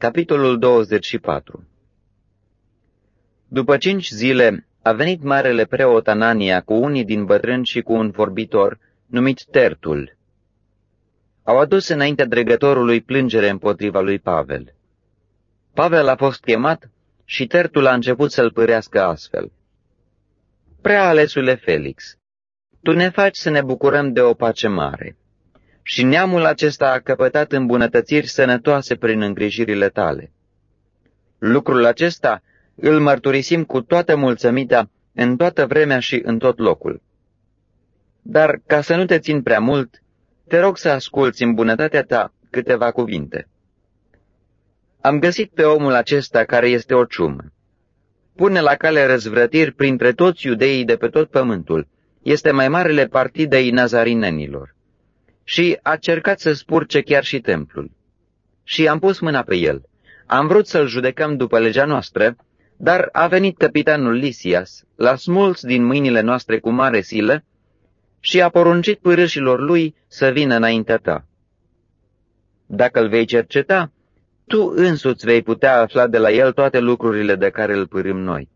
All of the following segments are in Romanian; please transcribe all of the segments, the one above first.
Capitolul 24 După cinci zile a venit marele preot Anania cu unii din bătrâni și cu un vorbitor numit Tertul. Au adus înaintea dregătorului plângere împotriva lui Pavel. Pavel a fost chemat și Tertul a început să-l părească astfel. Prea alesule Felix, tu ne faci să ne bucurăm de o pace mare și neamul acesta a căpătat îmbunătățiri sănătoase prin îngrijirile tale. Lucrul acesta îl mărturisim cu toată mulțămita, în toată vremea și în tot locul. Dar, ca să nu te țin prea mult, te rog să asculți în bunătatea ta câteva cuvinte. Am găsit pe omul acesta care este o ciumă. Pune la cale răzvrătiri printre toți iudeii de pe tot pământul. Este mai marele partidei nazarinenilor și a cercat să spurce chiar și templul. Și am pus mâna pe el. Am vrut să-l judecăm după legea noastră, dar a venit capitanul Lisias, l-a smuls din mâinile noastre cu mare silă și a poruncit pârâșilor lui să vină înaintea ta. Dacă îl vei cerceta, tu însuți vei putea afla de la el toate lucrurile de care îl pârâm noi.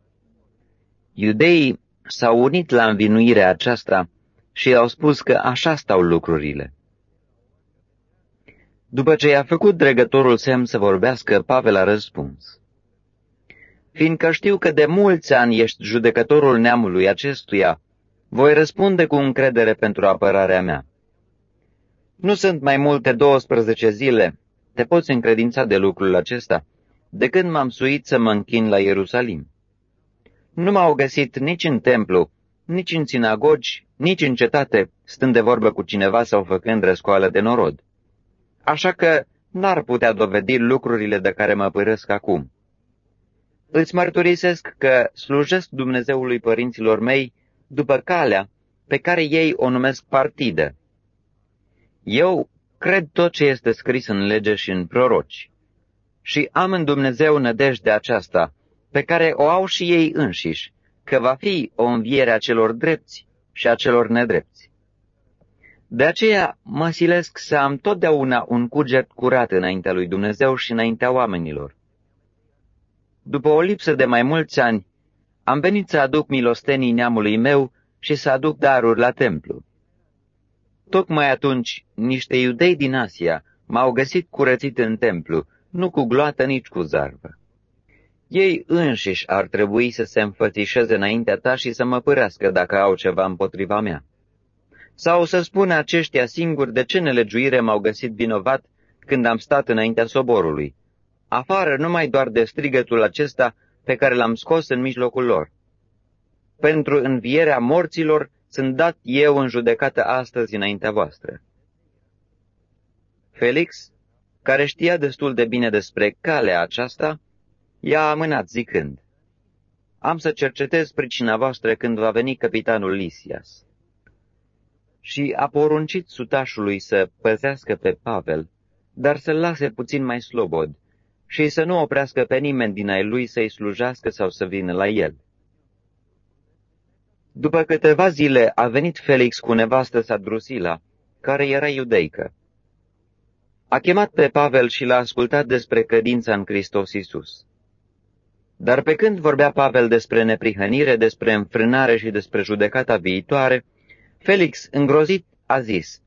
Iudeii s-au unit la învinuirea aceasta și au spus că așa stau lucrurile. După ce i-a făcut dregătorul semn să vorbească, Pavel a răspuns. Fiindcă știu că de mulți ani ești judecătorul neamului acestuia, voi răspunde cu încredere pentru apărarea mea. Nu sunt mai multe 12 zile, te poți încredința de lucrul acesta, de când m-am suit să mă închin la Ierusalim. Nu m-au găsit nici în templu, nici în sinagogi, nici în cetate, stând de vorbă cu cineva sau făcând răscoală de norod așa că n-ar putea dovedi lucrurile de care mă părăsc acum. Îți mărturisesc că slujesc Dumnezeului părinților mei după calea pe care ei o numesc partidă. Eu cred tot ce este scris în lege și în proroci și am în Dumnezeu nădejde aceasta, pe care o au și ei înșiși, că va fi o înviere a celor drepți și a celor nedrepți. De aceea mă silesc să am totdeauna un cuget curat înaintea lui Dumnezeu și înaintea oamenilor. După o lipsă de mai mulți ani, am venit să aduc milostenii neamului meu și să aduc daruri la templu. Tocmai atunci, niște iudei din Asia m-au găsit curățit în templu, nu cu gloată, nici cu zarvă. Ei înșiși ar trebui să se înfățișeze înaintea ta și să mă părească dacă au ceva împotriva mea. Sau să spună aceștia singuri de ce nelegiuire m-au găsit vinovat când am stat înaintea soborului, afară numai doar de strigătul acesta pe care l-am scos în mijlocul lor. Pentru învierea morților sunt dat eu în judecată astăzi înaintea voastră. Felix, care știa destul de bine despre calea aceasta, i-a amânat zicând, Am să cercetez pricina voastră când va veni capitanul Lisias și a poruncit sutașului să păzească pe Pavel, dar să-l lase puțin mai slobod și să nu oprească pe nimeni din ai lui să-i slujească sau să vină la el. După câteva zile a venit Felix cu nevastă sa Drusila, care era iudeică. A chemat pe Pavel și l-a ascultat despre credința în Hristos Isus. Dar pe când vorbea Pavel despre neprihănire, despre înfrânare și despre judecata viitoare, Felix, îngrozit, a zis,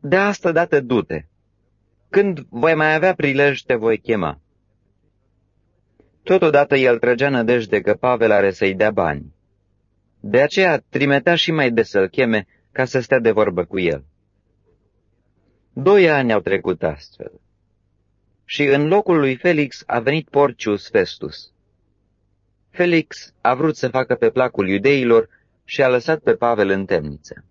De asta dată du-te. Când voi mai avea prilej, te voi chema. Totodată el trăgea nădejde că Pavel are să-i dea bani. De aceea trimitea și mai des să-l cheme ca să stea de vorbă cu el. Doi ani au trecut astfel. Și în locul lui Felix a venit Porcius Festus. Felix a vrut să facă pe placul iudeilor și a lăsat pe Pavel în temniță.